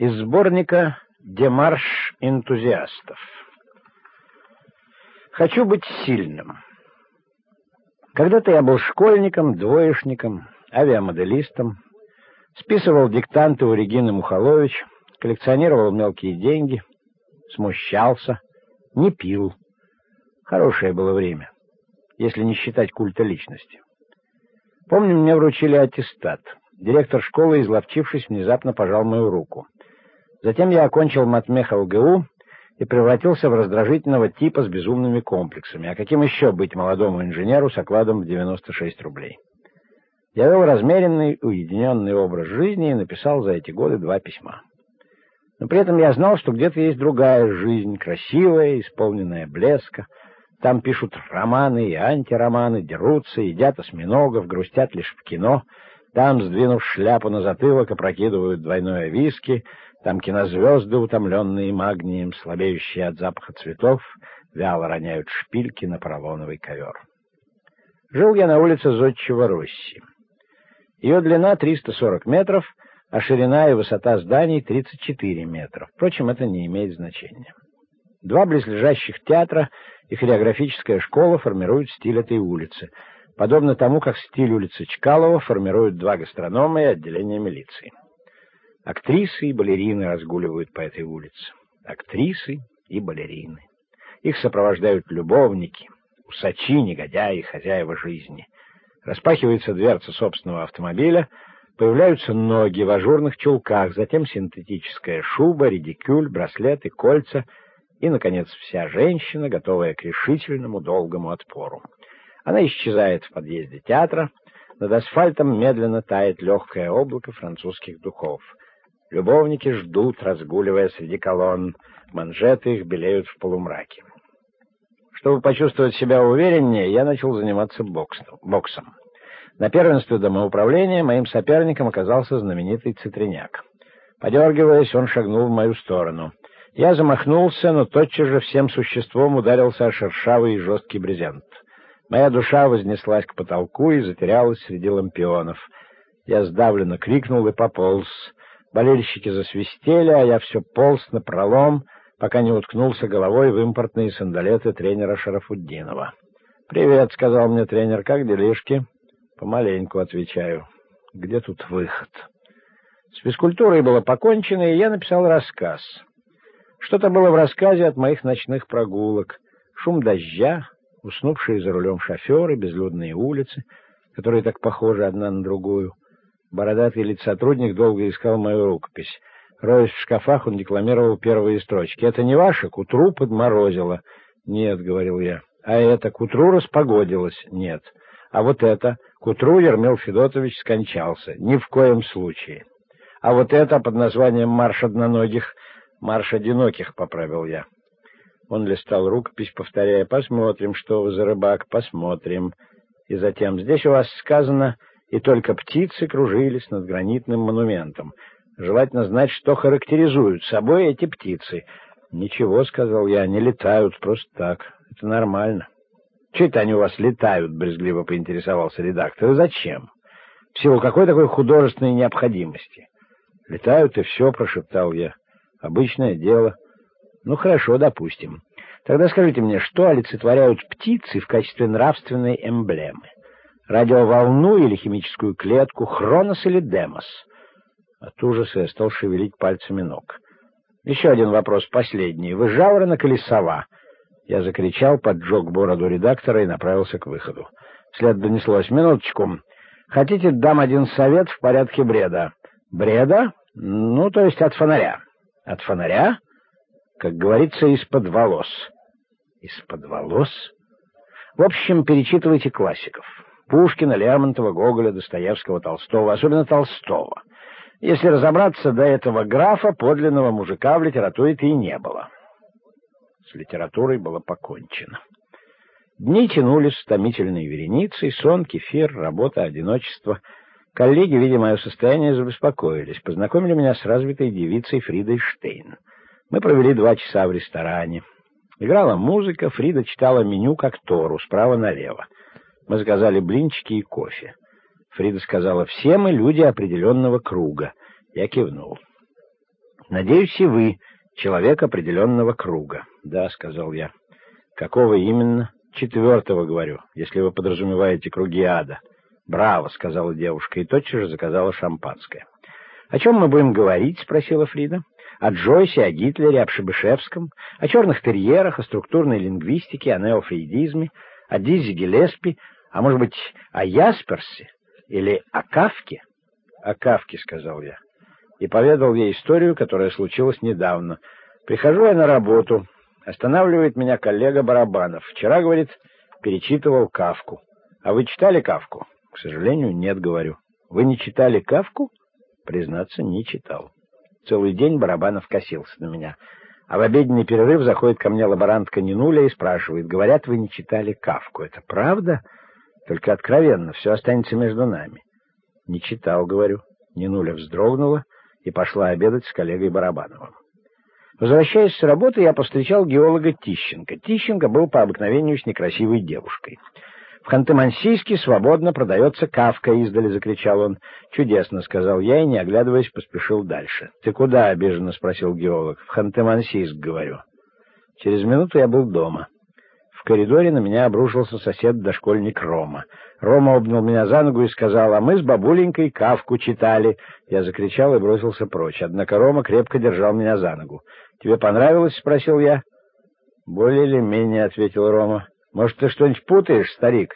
Из сборника «Демарш энтузиастов». Хочу быть сильным. Когда-то я был школьником, двоечником, авиамоделистом, списывал диктанты у Регины Мухолович, коллекционировал мелкие деньги, смущался, не пил. Хорошее было время, если не считать культа личности. Помню, мне вручили аттестат. Директор школы, изловчившись, внезапно пожал мою руку — Затем я окончил матмеха УГУ и превратился в раздражительного типа с безумными комплексами. А каким еще быть молодому инженеру с окладом в 96 рублей? Я вел размеренный, уединенный образ жизни и написал за эти годы два письма. Но при этом я знал, что где-то есть другая жизнь, красивая, исполненная блеска. Там пишут романы и антироманы, дерутся, едят осьминогов, грустят лишь в кино. Там, сдвинув шляпу на затылок, опрокидывают двойное виски — там кинозвезды, утомленные магнием, слабеющие от запаха цветов, вяло роняют шпильки на поролоновый ковер. Жил я на улице Зодчего Росси. Ее длина 340 метров, а ширина и высота зданий 34 метра. Впрочем, это не имеет значения. Два близлежащих театра и хореографическая школа формируют стиль этой улицы, подобно тому, как стиль улицы Чкалова формируют два гастронома и отделение милиции. Актрисы и балерины разгуливают по этой улице. Актрисы и балерины. Их сопровождают любовники, усачи, негодяи, хозяева жизни. Распахивается дверца собственного автомобиля, появляются ноги в ажурных чулках, затем синтетическая шуба, редикюль, браслеты, кольца и, наконец, вся женщина, готовая к решительному долгому отпору. Она исчезает в подъезде театра, над асфальтом медленно тает легкое облако французских духов — Любовники ждут, разгуливая среди колонн. Манжеты их белеют в полумраке. Чтобы почувствовать себя увереннее, я начал заниматься боксом. На первенстве домоуправления моим соперником оказался знаменитый Цитриняк. Подергиваясь, он шагнул в мою сторону. Я замахнулся, но тотчас же всем существом ударился о шершавый и жесткий брезент. Моя душа вознеслась к потолку и затерялась среди лампионов. Я сдавленно крикнул и пополз. Болельщики засвистели, а я все полз на пролом, пока не уткнулся головой в импортные сандалеты тренера Шарафуддинова. «Привет», — сказал мне тренер, — «как делишки?» «Помаленьку», — отвечаю. «Где тут выход?» С физкультурой было покончено, и я написал рассказ. Что-то было в рассказе от моих ночных прогулок. Шум дождя, уснувшие за рулем шоферы, безлюдные улицы, которые так похожи одна на другую. Бородатый лицотрудник долго искал мою рукопись. Роясь в шкафах, он декламировал первые строчки. «Это не ваше? К утру подморозило». «Нет», — говорил я. «А это? К утру распогодилось?» «Нет». «А вот это? К утру Ермил Федотович скончался». «Ни в коем случае». «А вот это под названием «Марш одноногих»?» «Марш одиноких», — поправил я. Он листал рукопись, повторяя «Посмотрим, что вы за рыбак, посмотрим». И затем «Здесь у вас сказано...» и только птицы кружились над гранитным монументом. Желательно знать, что характеризуют собой эти птицы. «Ничего», — сказал я, — «не летают просто так. Это нормально». «Че это они у вас летают?» — брезгливо поинтересовался редактор. «И зачем? В силу какой такой художественной необходимости?» «Летают и все», — прошептал я. «Обычное дело». «Ну, хорошо, допустим. Тогда скажите мне, что олицетворяют птицы в качестве нравственной эмблемы?» Радиоволну или химическую клетку, хронос или демос. От ужаса я стал шевелить пальцами ног. Еще один вопрос, последний. Вы жаворонок или сова? Я закричал, поджег бороду редактора и направился к выходу. Вслед донеслось. Минуточку. Хотите, дам один совет в порядке бреда? Бреда? Ну, то есть от фонаря. От фонаря? Как говорится, из-под волос. Из-под волос? В общем, перечитывайте классиков. Пушкина, Лермонтова, Гоголя, Достоевского, Толстого, особенно Толстого. Если разобраться, до этого графа подлинного мужика в литературе-то и не было. С литературой было покончено. Дни тянулись с томительной вереницей, сон, кефир, работа, одиночество. Коллеги, видя мое состояние, забеспокоились. Познакомили меня с развитой девицей Фридой Штейн. Мы провели два часа в ресторане. Играла музыка, Фрида читала меню как Тору, справа налево. Мы заказали блинчики и кофе. Фрида сказала, все мы люди определенного круга. Я кивнул. Надеюсь, и вы человек определенного круга. Да, сказал я. Какого именно? Четвертого, говорю, если вы подразумеваете круги ада. Браво, сказала девушка и тотчас же заказала шампанское. О чем мы будем говорить? спросила Фрида. О Джойсе, о Гитлере, о Пшебышевском, о черных терьерах, о структурной лингвистике, о неофрейдизме, о Дизе Гелеспи, а может быть, о Ясперсе или о Кавке? О Кавке, сказал я и поведал ей историю, которая случилась недавно. Прихожу я на работу, останавливает меня коллега Барабанов. Вчера, говорит, перечитывал Кавку. А вы читали Кавку? К сожалению, нет, говорю. Вы не читали Кавку? Признаться, не читал. Целый день Барабанов косился на меня. А в обеденный перерыв заходит ко мне лаборантка Нинуля и спрашивает, говорят, вы не читали Кавку. Это правда? Только откровенно, все останется между нами. Не читал, говорю. Нинуля вздрогнула и пошла обедать с коллегой Барабановым. Возвращаясь с работы, я повстречал геолога Тищенко. Тищенко был по обыкновению с некрасивой девушкой. «В Ханты-Мансийске свободно продается кавка», — издали закричал он. «Чудесно», — сказал я и, не оглядываясь, поспешил дальше. «Ты куда?» — обиженно спросил геолог. «В Ханты-Мансийск», — говорю. Через минуту я был дома. Коридоре на меня обрушился сосед-дошкольник Рома. Рома обнял меня за ногу и сказал, а мы с бабуленькой кавку читали. Я закричал и бросился прочь. Однако Рома крепко держал меня за ногу. «Тебе понравилось?» — спросил я. «Более или менее», — ответил Рома. «Может, ты что-нибудь путаешь, старик?»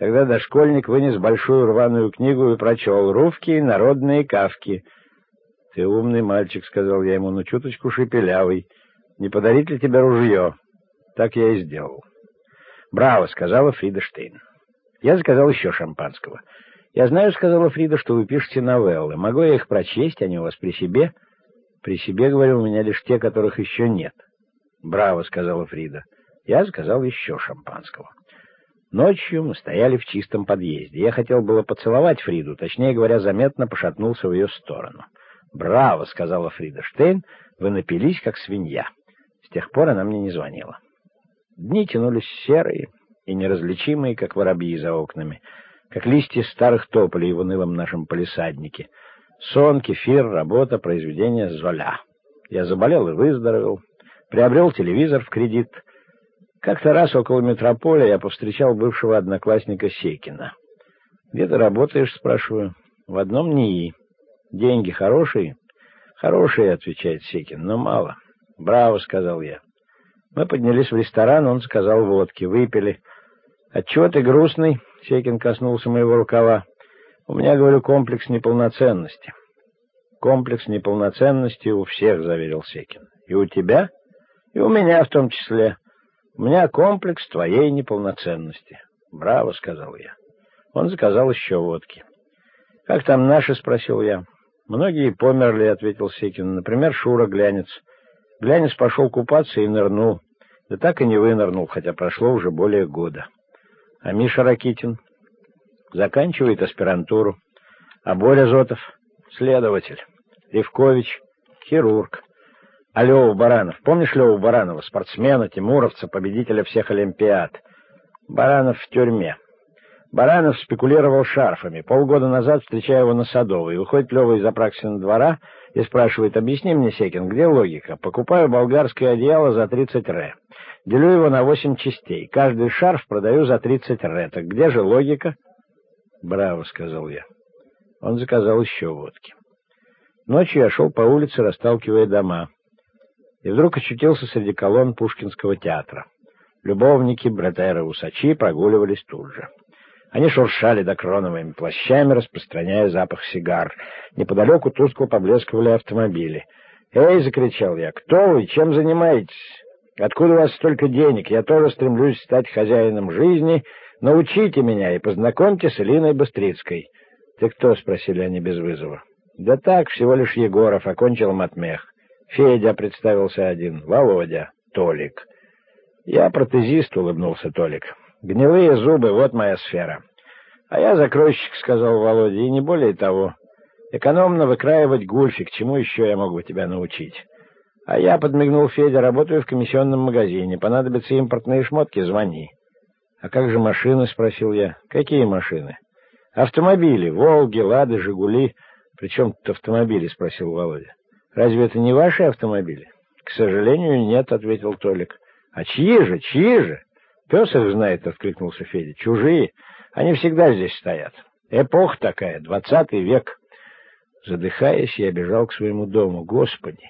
Тогда дошкольник вынес большую рваную книгу и прочел «Русские народные кавки». «Ты умный мальчик», — сказал я ему, — «но чуточку шепелявый. Не подарить ли тебе ружье?» Так я и сделал. «Браво!» — сказала Фрида Штейн. Я заказал еще шампанского. «Я знаю, — сказала Фрида, — что вы пишете новеллы. Могу я их прочесть? Они у вас при себе?» «При себе, — говорю, — у меня лишь те, которых еще нет». «Браво!» — сказала Фрида. Я заказал еще шампанского. Ночью мы стояли в чистом подъезде. Я хотел было поцеловать Фриду, точнее говоря, заметно пошатнулся в ее сторону. «Браво!» — сказала Фрида Штейн. «Вы напились, как свинья». С тех пор она мне не звонила. Дни тянулись серые и неразличимые, как воробьи за окнами, как листья старых тополей в унылом нашем полисаднике. Сон, кефир, работа, произведение Золя. Я заболел и выздоровел, приобрел телевизор в кредит. Как-то раз около метрополя я повстречал бывшего одноклассника Секина. «Где ты работаешь?» — спрашиваю. «В одном НИИ. Деньги хорошие?» «Хорошие», — отвечает Секин, — «но мало». «Браво», — сказал я. Мы поднялись в ресторан, он сказал водки, выпили. «Отчего ты грустный?» — Секин коснулся моего рукава. «У меня, говорю, комплекс неполноценности». «Комплекс неполноценности у всех», — заверил Секин. «И у тебя?» «И у меня в том числе. У меня комплекс твоей неполноценности». «Браво», — сказал я. Он заказал еще водки. «Как там наши?» — спросил я. «Многие померли», — ответил Секин. «Например, Шура Глянец». Глянец пошел купаться и нырнул. Да так и не вынырнул, хотя прошло уже более года. А Миша Ракитин заканчивает аспирантуру. А Боря Зотов — следователь. Левкович — хирург. А Лёва Баранов, помнишь Лёву Баранова, спортсмена, тимуровца, победителя всех Олимпиад? Баранов в тюрьме. Баранов спекулировал шарфами. Полгода назад встречаю его на Садовой. Выходит Лёва из Апраксина двора и спрашивает, объясни мне, Секин, где логика? Покупаю болгарское одеяло за 30 ре. Делю его на 8 частей. Каждый шарф продаю за 30 ре. Так где же логика? Браво, сказал я. Он заказал еще водки. Ночью я шел по улице, расталкивая дома. И вдруг очутился среди колонн Пушкинского театра. Любовники, братеры, усачи прогуливались тут же. Они шуршали докроновыми плащами, распространяя запах сигар. Неподалеку тускло поблескивали автомобили. «Эй!» — закричал я. «Кто вы? Чем занимаетесь? Откуда у вас столько денег? Я тоже стремлюсь стать хозяином жизни. Научите меня и познакомьте с Элиной Быстрицкой». «Ты кто?» — спросили они без вызова. «Да так, всего лишь Егоров, окончил матмех. Федя представился один, Володя, Толик». «Я протезист», — улыбнулся Толик. Гнилые зубы — вот моя сфера. А я закройщик, — сказал Володя, — и не более того. Экономно выкраивать гульфик, чему еще я могу тебя научить? А я, — подмигнул Федя, — работаю в комиссионном магазине. Понадобятся импортные шмотки, звони. А как же машины, — спросил я. Какие машины? Автомобили, Волги, Лады, Жигули. Причем тут автомобили, — спросил Володя. Разве это не ваши автомобили? К сожалению, нет, — ответил Толик. А чьи же, чьи же? Пес их знает, — откликнулся Федя. Чужие. Они всегда здесь стоят. Эпоха такая, двадцатый век. Задыхаясь, я бежал к своему дому. Господи!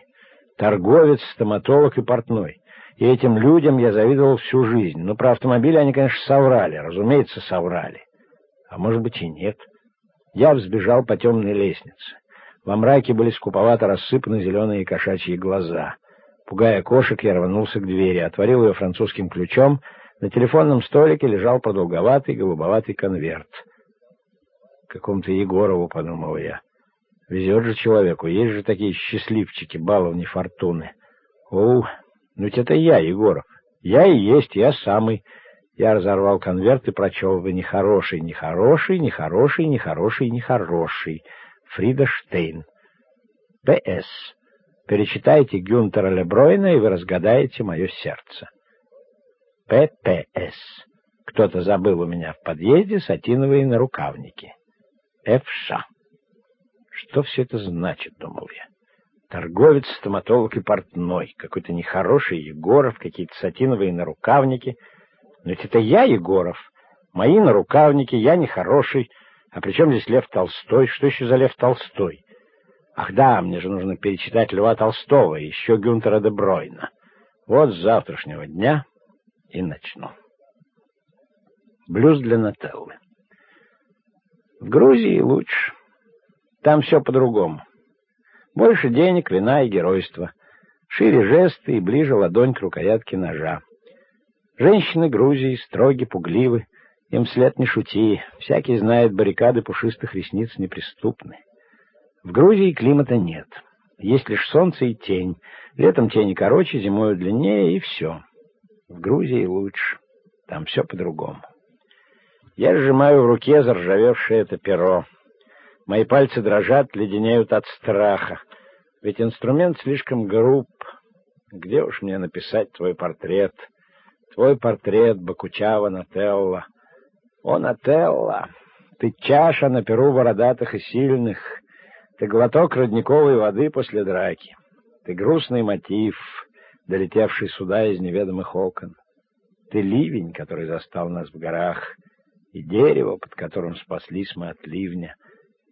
Торговец, стоматолог и портной. И этим людям я завидовал всю жизнь. Но про автомобили они, конечно, соврали. Разумеется, соврали. А может быть и нет. Я взбежал по темной лестнице. Во мраке были скуповато рассыпаны зеленые кошачьи глаза. Пугая кошек, я рванулся к двери, отворил ее французским ключом. На телефонном столике лежал продолговатый голубоватый конверт. «Какому-то Егорову», — подумал я. «Везет же человеку, есть же такие счастливчики, баловни фортуны». «О, ну ведь это я, Егоров. Я и есть, я самый». Я разорвал конверт и прочел бы «Нехороший, нехороший, нехороший, нехороший, нехороший». Фрида Штейн. П.С. Перечитайте Гюнтера Лебройна, и вы разгадаете мое сердце. П.П.С. Кто-то забыл у меня в подъезде сатиновые нарукавники. Ф.Ш. Что все это значит, думал я. Торговец, стоматолог и портной, какой-то нехороший Егоров, какие-то сатиновые нарукавники. Но ведь это я, Егоров. Мои нарукавники, я нехороший. А при чем здесь Лев Толстой? Что еще за Лев Толстой? Ах да, мне же нужно перечитать Льва Толстого и еще Гюнтера де Бройна. Вот с завтрашнего дня и начну. Блюз для Нателлы. В Грузии лучше. Там все по-другому. Больше денег, вина и геройства. Шире жесты и ближе ладонь к рукоятке ножа. Женщины Грузии строги, пугливы. Им след не шути. Всякий знает, баррикады пушистых ресниц неприступны. В Грузии климата нет. Есть лишь солнце и тень. Летом тени короче, зимой длиннее, и все. В Грузии лучше. Там все по-другому. Я сжимаю в руке заржавевшее это перо. Мои пальцы дрожат, леденеют от страха. Ведь инструмент слишком груб. Где уж мне написать твой портрет? Твой портрет, Бакучава Нателла. О, Нателла, ты чаша на перу бородатых и сильных. Ты глоток родниковой воды после драки. Ты грустный мотив, долетевший сюда из неведомых окон. Ты ливень, который застал нас в горах, и дерево, под которым спаслись мы от ливня,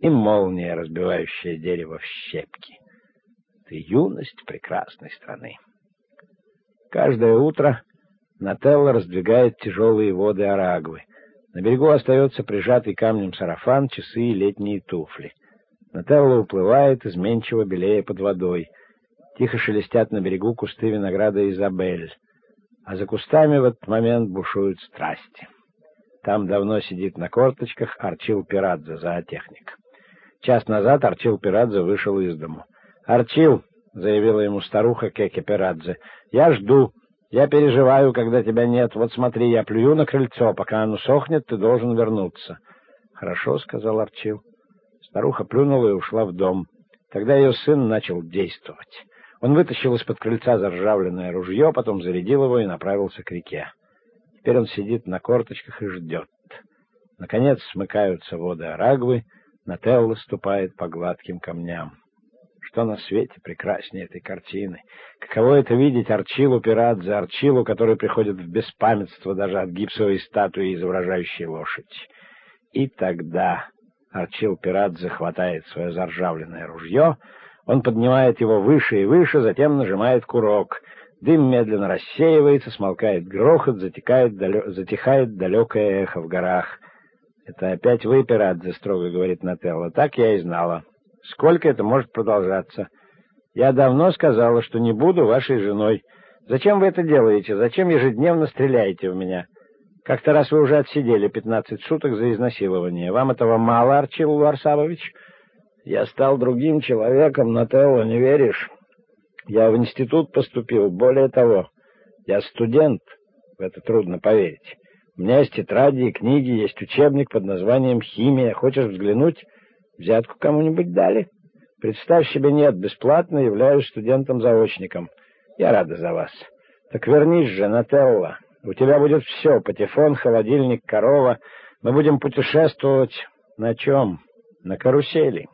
и молния, разбивающая дерево в щепки. Ты юность прекрасной страны. Каждое утро Нателла раздвигает тяжелые воды Арагвы. На берегу остается прижатый камнем сарафан, часы и летние туфли. Нателла уплывает, изменчиво белее под водой. Тихо шелестят на берегу кусты винограда Изабель. А за кустами в этот момент бушуют страсти. Там давно сидит на корточках Арчил Пирадзе, зоотехник. Час назад Арчил Пирадзе вышел из дому. «Арчил!» — заявила ему старуха Кеке Пирадзе. «Я жду. Я переживаю, когда тебя нет. Вот смотри, я плюю на крыльцо. Пока оно сохнет, ты должен вернуться». «Хорошо», — сказал Арчил. Старуха плюнула и ушла в дом. Тогда ее сын начал действовать. Он вытащил из-под крыльца заржавленное ружье, потом зарядил его и направился к реке. Теперь он сидит на корточках и ждет. Наконец смыкаются воды Арагвы, Нателла ступает по гладким камням. Что на свете прекраснее этой картины? Каково это видеть Арчилу Пирадзе, Арчилу, который приходит в беспамятство даже от гипсовой статуи, изображающей лошадь. И тогда Арчил Пирадзе хватает свое заржавленное ружье, он поднимает его выше и выше, затем нажимает курок. Дым медленно рассеивается, смолкает грохот, затекает, далё... затихает далекое эхо в горах. «Это опять вы, Пирадзе», — строго говорит Нателла. «Так я и знала. Сколько это может продолжаться? Я давно сказала, что не буду вашей женой. Зачем вы это делаете? Зачем ежедневно стреляете в меня?» Как-то раз вы уже отсидели пятнадцать суток за изнасилование. Вам этого мало, Арчил Ларсавович? Я стал другим человеком, Нателло, не веришь? Я в институт поступил, более того, я студент, в это трудно поверить. У меня есть тетради и книги, есть учебник под названием «Химия». Хочешь взглянуть? Взятку кому-нибудь дали? Представь себе, нет, бесплатно являюсь студентом-заочником. Я рада за вас. Так вернись же, Нателло. У тебя будет все — патефон, холодильник, корова. Мы будем путешествовать на чем? На карусели.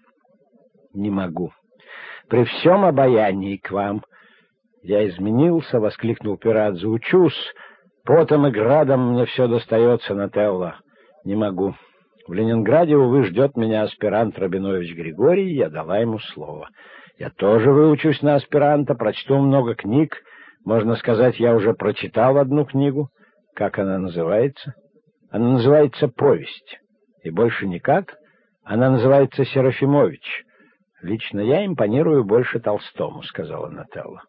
Не могу. при всем обаянии к вам». «Я изменился», — воскликнул пират, — «заучусь. Потом и градом мне все достается, Нателло. Не могу. В Ленинграде, увы, ждет меня аспирант Рабинович Григорий, я дала ему слово. Я тоже выучусь на аспиранта, прочту много книг. Можно сказать, я уже прочитал одну книгу. Как она называется? Она называется «Повесть». И больше никак. Она называется «Серафимович». Лично я импонирую больше Толстому, — сказала Нателла.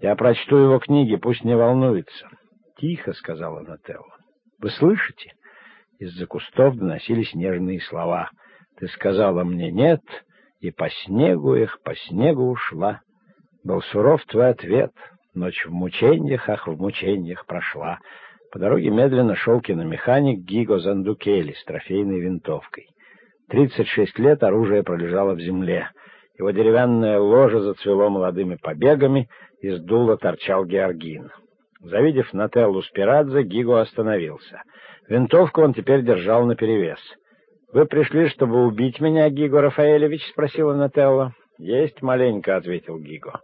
Я прочту его книги, пусть не волнуется. Тихо, — сказала Нателла. Вы слышите? Из-за кустов доносились нежные слова. Ты сказала мне «нет», и по снегу их, по снегу ушла. Был суров твой ответ, ночь в мучениях, ах, в мучениях прошла. По дороге медленно шел киномеханик Гиго Зандукели с трофейной винтовкой. Тридцать шесть лет оружие пролежало в земле. Его деревянное ложе зацвело молодыми побегами, из дула торчал георгин. Завидев Нателлу Спирадзе, Гиго остановился. Винтовку он теперь держал наперевес. «Вы пришли, чтобы убить меня, Гиго Рафаэлевич?» — спросила Нателла. «Есть маленько», — ответил Гиго.